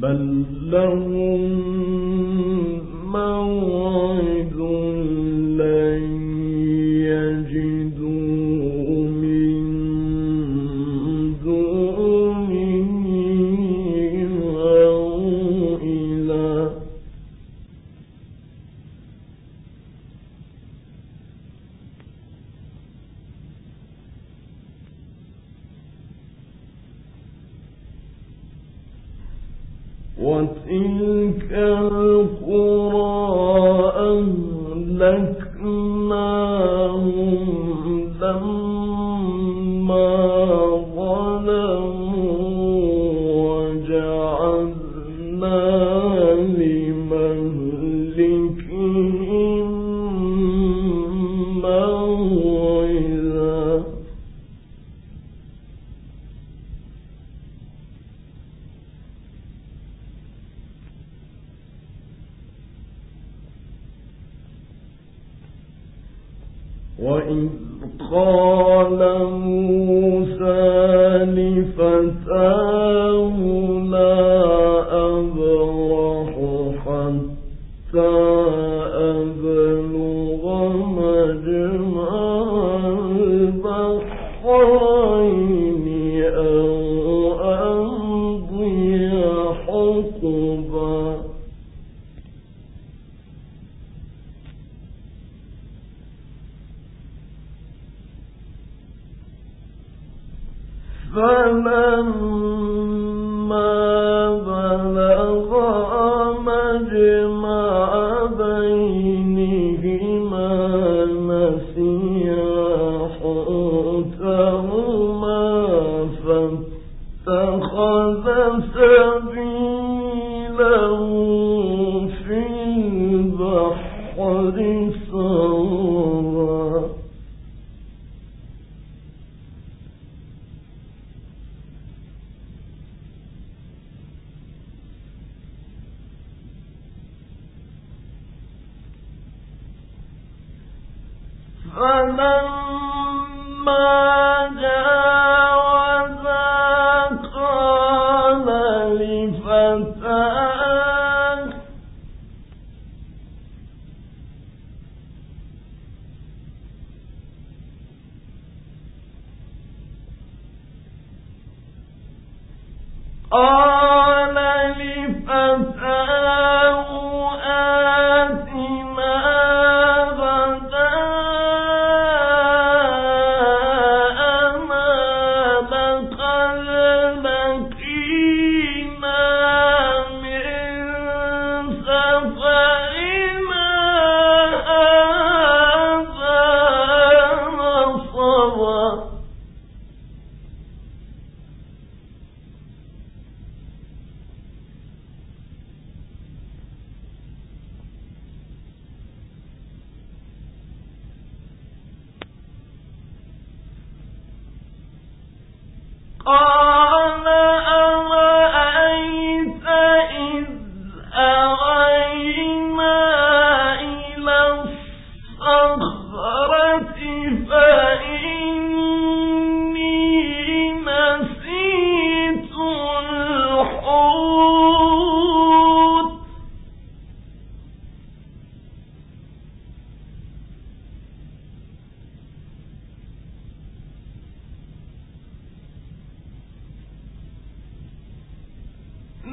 بل لهم قال موسى لفتاه فلما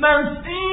mercy.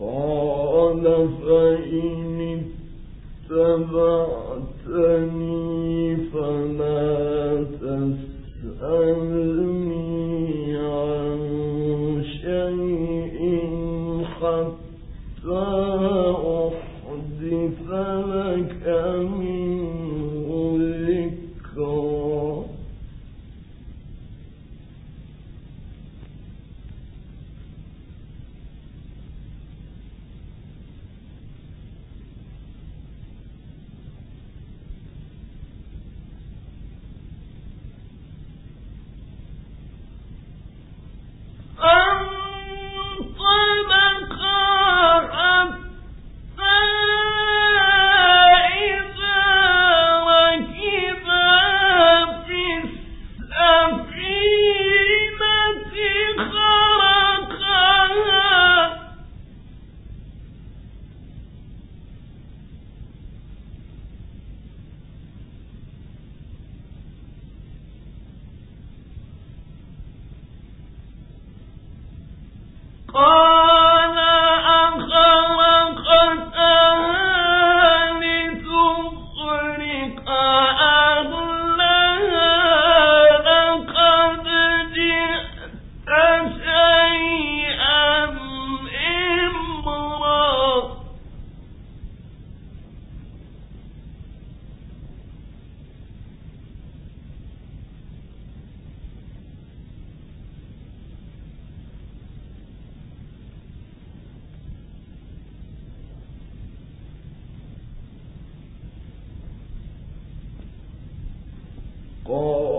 قال فإن اتبعتني